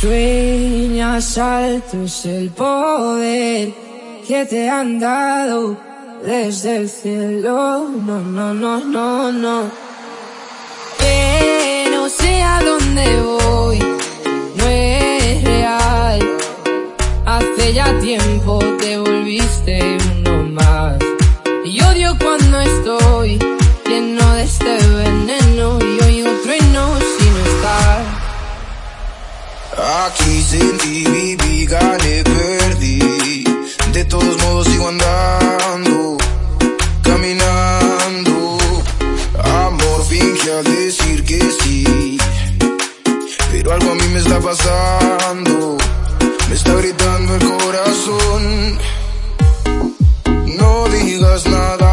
Sueñas altos el poder que te han dado desde el cielo. No, no, no, no, no. Que no sé a dónde voy, no es real. Hace ya tiempo te volviste uno más. Y odio cuando estoy Aquí sentí, viví, gané, perdí. De todos modos sigo andando, caminando. Amor finge a decir que sí, pero algo a mí me está pasando. Me está gritando el corazón. No digas nada,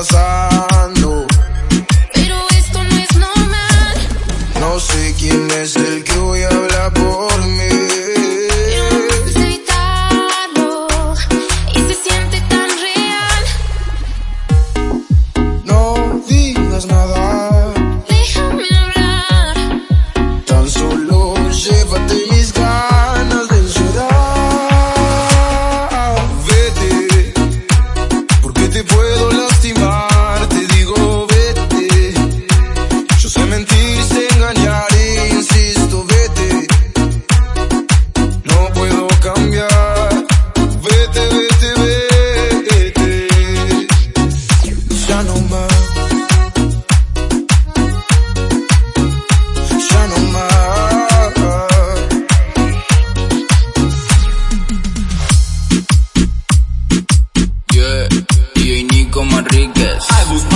pasando. Pero esto no es normal. No sé quién es el que Rodriguez. I was